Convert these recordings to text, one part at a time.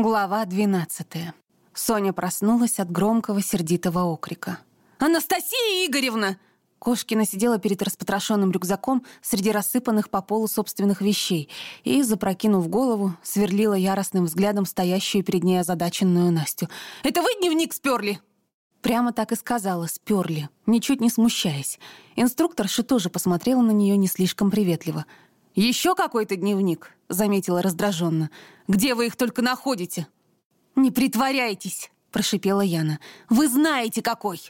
Глава двенадцатая. Соня проснулась от громкого сердитого окрика. «Анастасия Игоревна!» Кошкина сидела перед распотрошенным рюкзаком среди рассыпанных по полу собственных вещей и, запрокинув голову, сверлила яростным взглядом стоящую перед ней озадаченную Настю. «Это вы дневник сперли?» Прямо так и сказала, сперли, ничуть не смущаясь. Инструкторша тоже посмотрела на нее не слишком приветливо — «Еще какой-то дневник», — заметила раздраженно. «Где вы их только находите?» «Не притворяйтесь», — прошипела Яна. «Вы знаете, какой!»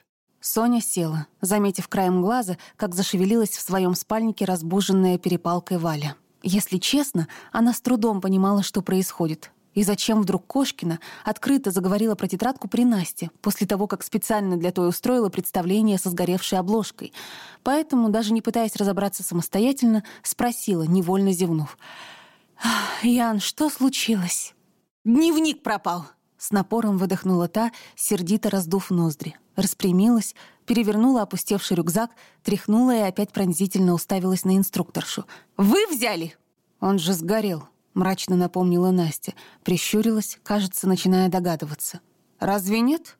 Соня села, заметив краем глаза, как зашевелилась в своем спальнике разбуженная перепалкой Валя. Если честно, она с трудом понимала, что происходит. И зачем вдруг Кошкина открыто заговорила про тетрадку при Насте, после того, как специально для той устроила представление со сгоревшей обложкой. Поэтому, даже не пытаясь разобраться самостоятельно, спросила, невольно зевнув. «Ян, что случилось?» «Дневник пропал!» С напором выдохнула та, сердито раздув ноздри. Распрямилась, перевернула опустевший рюкзак, тряхнула и опять пронзительно уставилась на инструкторшу. «Вы взяли?» «Он же сгорел», — мрачно напомнила Настя. Прищурилась, кажется, начиная догадываться. «Разве нет?»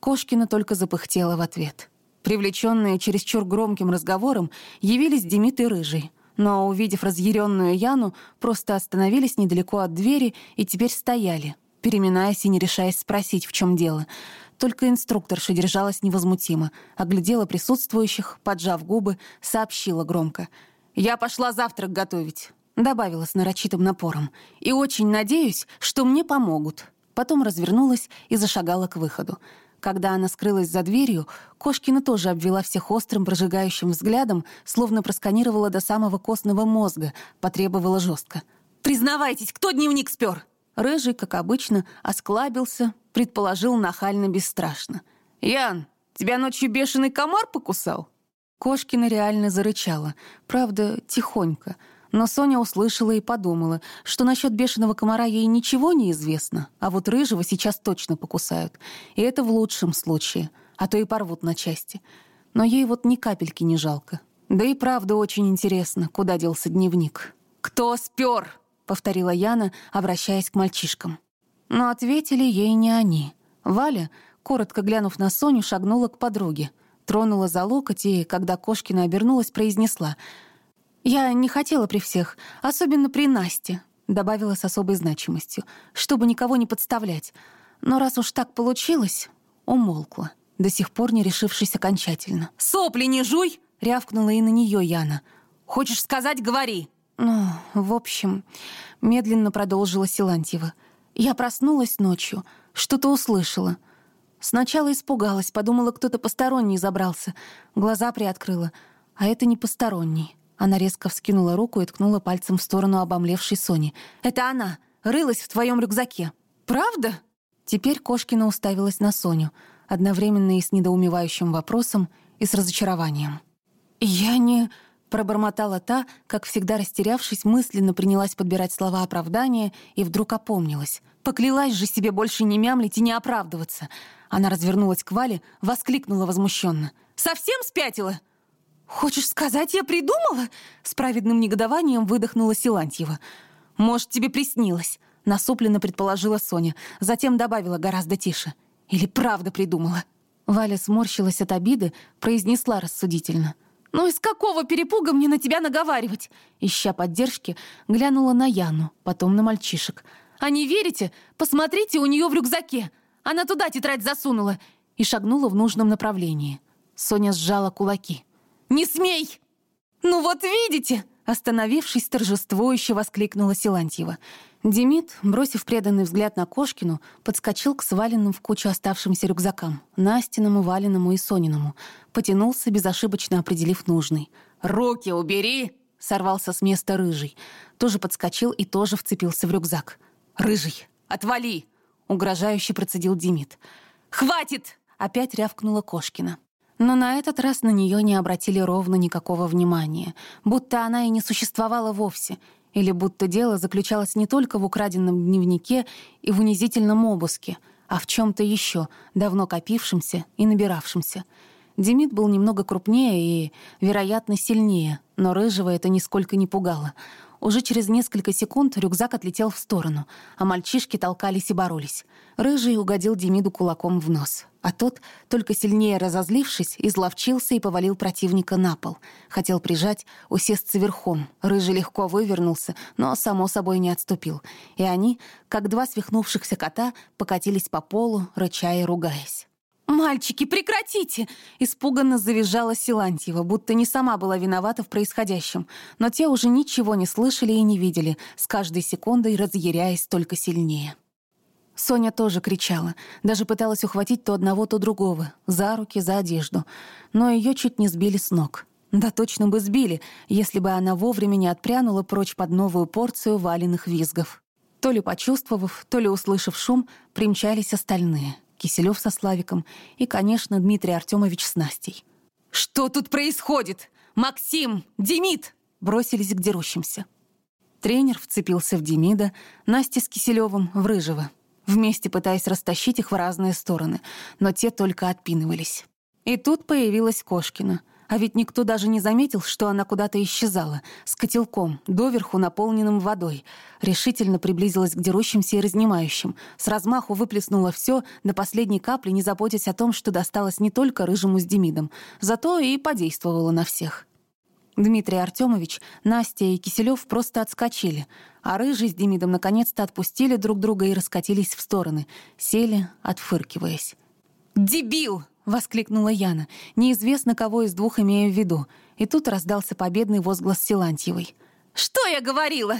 Кошкина только запыхтела в ответ. Привлеченные чересчур громким разговором, явились Демид и Рыжий. Но, увидев разъяренную Яну, просто остановились недалеко от двери и теперь стояли, переминаясь и не решаясь спросить, в чем дело. Только инструкторша держалась невозмутимо, оглядела присутствующих, поджав губы, сообщила громко. «Я пошла завтрак готовить. Добавила с нарочитым напором. «И очень надеюсь, что мне помогут». Потом развернулась и зашагала к выходу. Когда она скрылась за дверью, Кошкина тоже обвела всех острым прожигающим взглядом, словно просканировала до самого костного мозга, потребовала жестко. «Признавайтесь, кто дневник спер?» Рыжий, как обычно, осклабился, предположил нахально бесстрашно. «Ян, тебя ночью бешеный комар покусал?» Кошкина реально зарычала, правда, тихонько — но Соня услышала и подумала, что насчет бешеного комара ей ничего не известно, а вот рыжего сейчас точно покусают. И это в лучшем случае, а то и порвут на части. Но ей вот ни капельки не жалко. Да и правда очень интересно, куда делся дневник. «Кто спер?» — повторила Яна, обращаясь к мальчишкам. Но ответили ей не они. Валя, коротко глянув на Соню, шагнула к подруге. Тронула за локоть и, когда Кошкина обернулась, произнесла — «Я не хотела при всех, особенно при Насте», — добавила с особой значимостью, чтобы никого не подставлять. Но раз уж так получилось, умолкла, до сих пор не решившись окончательно. «Сопли не жуй!» — рявкнула и на нее Яна. «Хочешь сказать, говори!» «Ну, в общем...» — медленно продолжила Силантьева. «Я проснулась ночью, что-то услышала. Сначала испугалась, подумала, кто-то посторонний забрался. Глаза приоткрыла, а это не посторонний. Она резко вскинула руку и ткнула пальцем в сторону обомлевшей Сони. «Это она! Рылась в твоем рюкзаке! Правда?» Теперь Кошкина уставилась на Соню, одновременно и с недоумевающим вопросом, и с разочарованием. «Я не...» — пробормотала та, как всегда растерявшись, мысленно принялась подбирать слова оправдания и вдруг опомнилась. «Поклялась же себе больше не мямлить и не оправдываться!» Она развернулась к Вале, воскликнула возмущенно. «Совсем спятила?» «Хочешь сказать, я придумала?» С праведным негодованием выдохнула Силантьева. «Может, тебе приснилось?» Насупленно предположила Соня, затем добавила гораздо тише. «Или правда придумала?» Валя сморщилась от обиды, произнесла рассудительно. «Ну из какого перепуга мне на тебя наговаривать?» Ища поддержки, глянула на Яну, потом на мальчишек. «А не верите? Посмотрите, у нее в рюкзаке! Она туда тетрадь засунула!» И шагнула в нужном направлении. Соня сжала кулаки. «Не смей!» «Ну вот видите!» Остановившись, торжествующе воскликнула Силантьева. Демид, бросив преданный взгляд на Кошкину, подскочил к сваленным в кучу оставшимся рюкзакам, Настиному, Валиному и Сониному. Потянулся, безошибочно определив нужный. «Руки убери!» — сорвался с места Рыжий. Тоже подскочил и тоже вцепился в рюкзак. «Рыжий, отвали!» — угрожающе процедил Демид. «Хватит!» — опять рявкнула Кошкина. Но на этот раз на нее не обратили ровно никакого внимания, будто она и не существовала вовсе, или будто дело заключалось не только в украденном дневнике и в унизительном обыске, а в чем то еще, давно копившемся и набиравшемся. Демид был немного крупнее и, вероятно, сильнее, но Рыжего это нисколько не пугало. Уже через несколько секунд рюкзак отлетел в сторону, а мальчишки толкались и боролись. Рыжий угодил Демиду кулаком в нос, а тот, только сильнее разозлившись, изловчился и повалил противника на пол. Хотел прижать, усесться верхом. Рыжий легко вывернулся, но, само собой, не отступил. И они, как два свихнувшихся кота, покатились по полу, рыча и ругаясь. «Мальчики, прекратите!» — испуганно завизжала Силантьева, будто не сама была виновата в происходящем. Но те уже ничего не слышали и не видели, с каждой секундой разъяряясь только сильнее. Соня тоже кричала, даже пыталась ухватить то одного, то другого, за руки, за одежду. Но ее чуть не сбили с ног. Да точно бы сбили, если бы она вовремя не отпрянула прочь под новую порцию валенных визгов. То ли почувствовав, то ли услышав шум, примчались остальные — Киселев со Славиком и, конечно, Дмитрий Артемович с Настей. «Что тут происходит? Максим! Демид!» бросились к дерущимся. Тренер вцепился в Демида, Настя с Киселевым в Рыжего, вместе пытаясь растащить их в разные стороны, но те только отпинывались. И тут появилась Кошкина — а ведь никто даже не заметил, что она куда-то исчезала, с котелком, доверху наполненным водой. Решительно приблизилась к дерущимся и разнимающим. С размаху выплеснула все, до последней капли не заботясь о том, что досталось не только рыжему с Демидом. Зато и подействовала на всех. Дмитрий Артемович, Настя и Киселев просто отскочили, а Рыжий с Демидом наконец-то отпустили друг друга и раскатились в стороны, сели, отфыркиваясь. «Дебил!» — воскликнула Яна, неизвестно, кого из двух имея в виду. И тут раздался победный возглас Силантьевой. «Что я говорила?»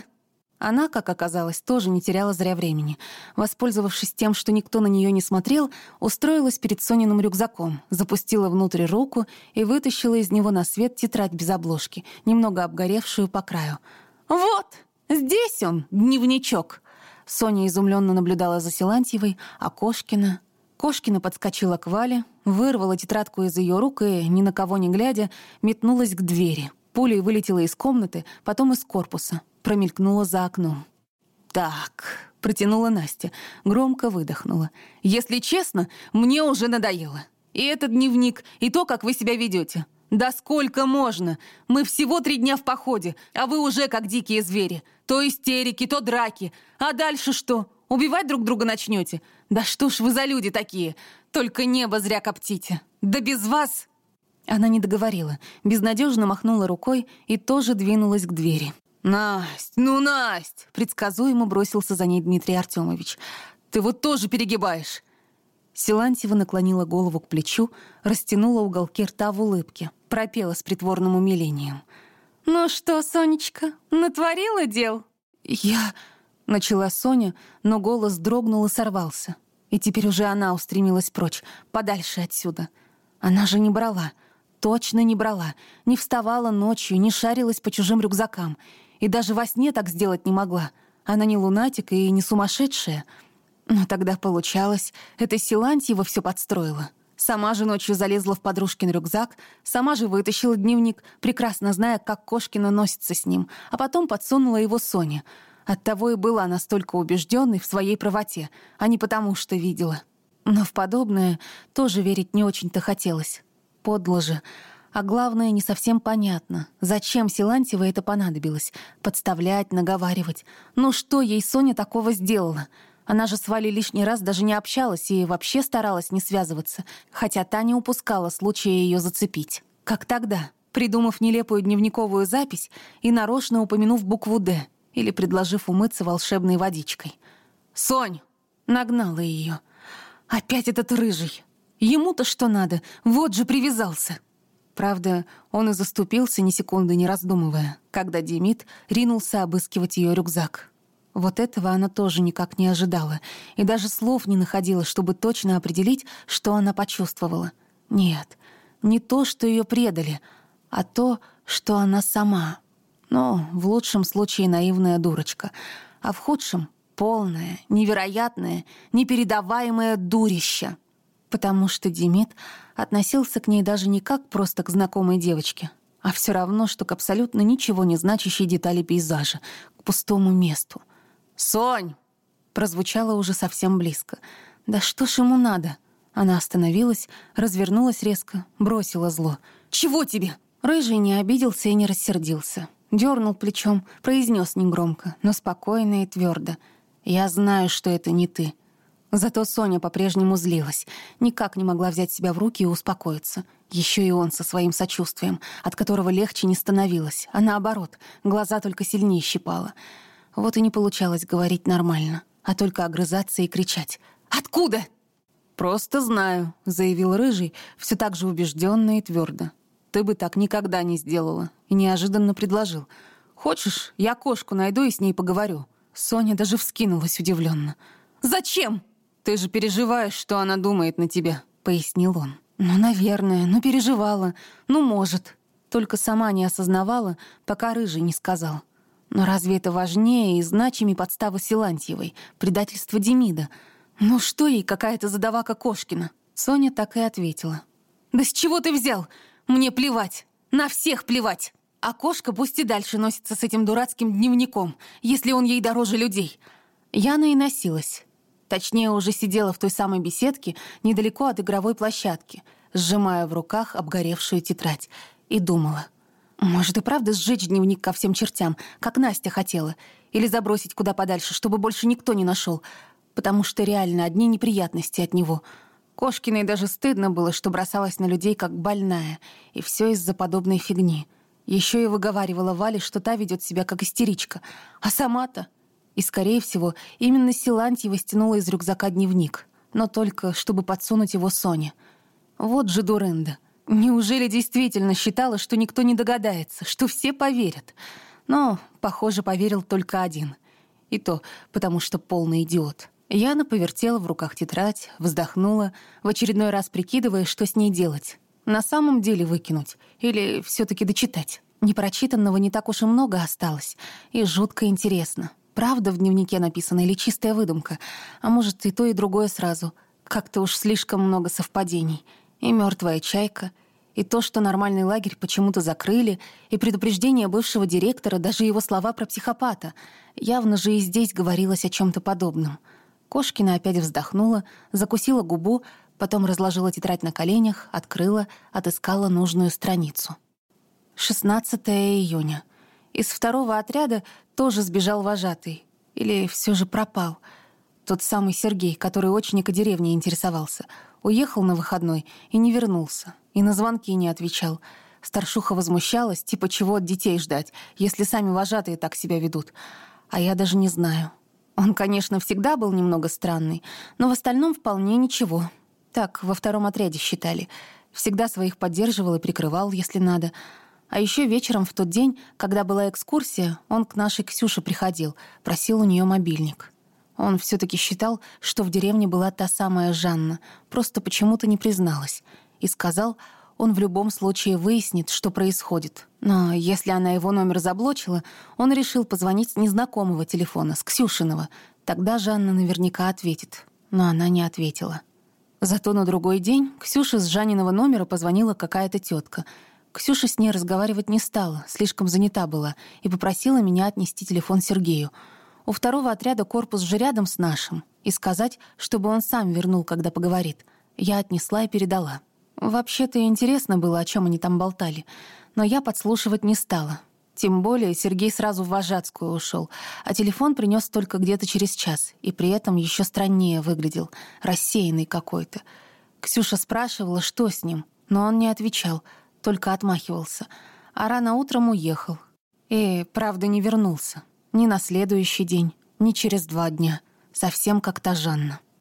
Она, как оказалось, тоже не теряла зря времени. Воспользовавшись тем, что никто на нее не смотрел, устроилась перед Сониным рюкзаком, запустила внутрь руку и вытащила из него на свет тетрадь без обложки, немного обгоревшую по краю. «Вот! Здесь он, дневничок!» Соня изумленно наблюдала за Силантьевой, а Кошкина Кошкина подскочила к Вале, вырвала тетрадку из ее рук и, ни на кого не глядя, метнулась к двери. Пулей вылетела из комнаты, потом из корпуса, промелькнула за окном. «Так», — протянула Настя, громко выдохнула. «Если честно, мне уже надоело. И этот дневник, и то, как вы себя ведете. Да сколько можно? Мы всего три дня в походе, а вы уже как дикие звери. То истерики, то драки. А дальше что? Убивать друг друга начнете? Да что ж вы за люди такие? Только небо зря коптите. Да без вас...» Она не договорила, безнадежно махнула рукой и тоже двинулась к двери. «Насть, ну, Насть!» — предсказуемо бросился за ней Дмитрий Артемович. «Ты вот тоже перегибаешь!» Силантьева наклонила голову к плечу, растянула уголки рта в улыбке, пропела с притворным умилением. «Ну что, Сонечка, натворила дел?» «Я...» Начала Соня, но голос дрогнул и сорвался. И теперь уже она устремилась прочь, подальше отсюда. Она же не брала, точно не брала, не вставала ночью, не шарилась по чужим рюкзакам. И даже во сне так сделать не могла. Она не лунатик и не сумасшедшая. Но тогда получалось, эта Силантьева все подстроила. Сама же ночью залезла в подружкин рюкзак, сама же вытащила дневник, прекрасно зная, как Кошкина носится с ним, а потом подсунула его Соне — Оттого и была настолько убежденной в своей правоте, а не потому, что видела. Но в подобное тоже верить не очень-то хотелось. Подло же. А главное, не совсем понятно, зачем Силантьева это понадобилось. Подставлять, наговаривать. Ну что ей Соня такого сделала? Она же с Валей лишний раз даже не общалась и вообще старалась не связываться, хотя та не упускала случая ее зацепить. Как тогда, придумав нелепую дневниковую запись и нарочно упомянув букву «Д», или предложив умыться волшебной водичкой. «Сонь!» — нагнала ее. «Опять этот рыжий! Ему-то что надо? Вот же привязался!» Правда, он и заступился, ни секунды не раздумывая, когда Демид ринулся обыскивать ее рюкзак. Вот этого она тоже никак не ожидала, и даже слов не находила, чтобы точно определить, что она почувствовала. Нет, не то, что ее предали, а то, что она сама но в лучшем случае наивная дурочка, а в худшем — полное, невероятное, непередаваемое дурище. Потому что Демид относился к ней даже не как просто к знакомой девочке, а все равно, что к абсолютно ничего не значащей детали пейзажа, к пустому месту. «Сонь!» прозвучало уже совсем близко. «Да что ж ему надо?» Она остановилась, развернулась резко, бросила зло. «Чего тебе?» Рыжий не обиделся и не рассердился. Дернул плечом, произнес негромко, но спокойно и твердо. «Я знаю, что это не ты». Зато Соня по-прежнему злилась, никак не могла взять себя в руки и успокоиться. Еще и он со своим сочувствием, от которого легче не становилось, а наоборот, глаза только сильнее щипало. Вот и не получалось говорить нормально, а только огрызаться и кричать. «Откуда?» «Просто знаю», — заявил Рыжий, все так же убежденно и твердо. «Ты бы так никогда не сделала», и неожиданно предложил. «Хочешь, я кошку найду и с ней поговорю?» Соня даже вскинулась удивленно. «Зачем?» «Ты же переживаешь, что она думает на тебя», — пояснил он. «Ну, наверное, ну переживала, ну, может». Только сама не осознавала, пока Рыжий не сказал. Но разве это важнее и значимее подставы Силантьевой, предательство Демида — «Ну что ей какая-то задавака Кошкина?» Соня так и ответила. «Да с чего ты взял? Мне плевать. На всех плевать. А кошка пусть и дальше носится с этим дурацким дневником, если он ей дороже людей». Яна и носилась. Точнее, уже сидела в той самой беседке недалеко от игровой площадки, сжимая в руках обгоревшую тетрадь, и думала. Может и правда сжечь дневник ко всем чертям, как Настя хотела, или забросить куда подальше, чтобы больше никто не нашел, потому что реально одни неприятности от него. Кошкиной даже стыдно было, что бросалась на людей как больная, и все из-за подобной фигни. Еще и выговаривала Вале, что та ведет себя как истеричка. А сама-то... И, скорее всего, именно Силантьева стянула из рюкзака дневник. Но только, чтобы подсунуть его Соне. Вот же дурында. Неужели действительно считала, что никто не догадается, что все поверят? Но, похоже, поверил только один. И то потому, что полный идиот. Яна повертела в руках тетрадь, вздохнула, в очередной раз прикидывая, что с ней делать. На самом деле выкинуть или все таки дочитать. Непрочитанного не так уж и много осталось, и жутко интересно. Правда в дневнике написана или чистая выдумка? А может, и то, и другое сразу. Как-то уж слишком много совпадений. И мертвая чайка, и то, что нормальный лагерь почему-то закрыли, и предупреждение бывшего директора, даже его слова про психопата. Явно же и здесь говорилось о чем то подобном — Кошкина опять вздохнула, закусила губу, потом разложила тетрадь на коленях, открыла, отыскала нужную страницу. 16 июня. Из второго отряда тоже сбежал вожатый. Или все же пропал. Тот самый Сергей, который очень о деревне интересовался. Уехал на выходной и не вернулся. И на звонки не отвечал. Старшуха возмущалась, типа чего от детей ждать, если сами вожатые так себя ведут. А я даже не знаю, он, конечно, всегда был немного странный, но в остальном вполне ничего. Так во втором отряде считали. Всегда своих поддерживал и прикрывал, если надо. А еще вечером в тот день, когда была экскурсия, он к нашей Ксюше приходил, просил у нее мобильник. Он все таки считал, что в деревне была та самая Жанна, просто почему-то не призналась. И сказал, он в любом случае выяснит, что происходит. Но если она его номер заблочила, он решил позвонить с незнакомого телефона, с Ксюшиного. Тогда Жанна наверняка ответит. Но она не ответила. Зато на другой день Ксюше с Жанниного номера позвонила какая-то тетка. Ксюша с ней разговаривать не стала, слишком занята была, и попросила меня отнести телефон Сергею. У второго отряда корпус же рядом с нашим, и сказать, чтобы он сам вернул, когда поговорит. Я отнесла и передала. Вообще-то интересно было, о чем они там болтали, но я подслушивать не стала. Тем более Сергей сразу в вожатскую ушел, а телефон принес только где-то через час, и при этом еще страннее выглядел, рассеянный какой-то. Ксюша спрашивала, что с ним, но он не отвечал, только отмахивался, а рано утром уехал. И, правда, не вернулся. Ни на следующий день, ни через два дня. Совсем как та Жанна.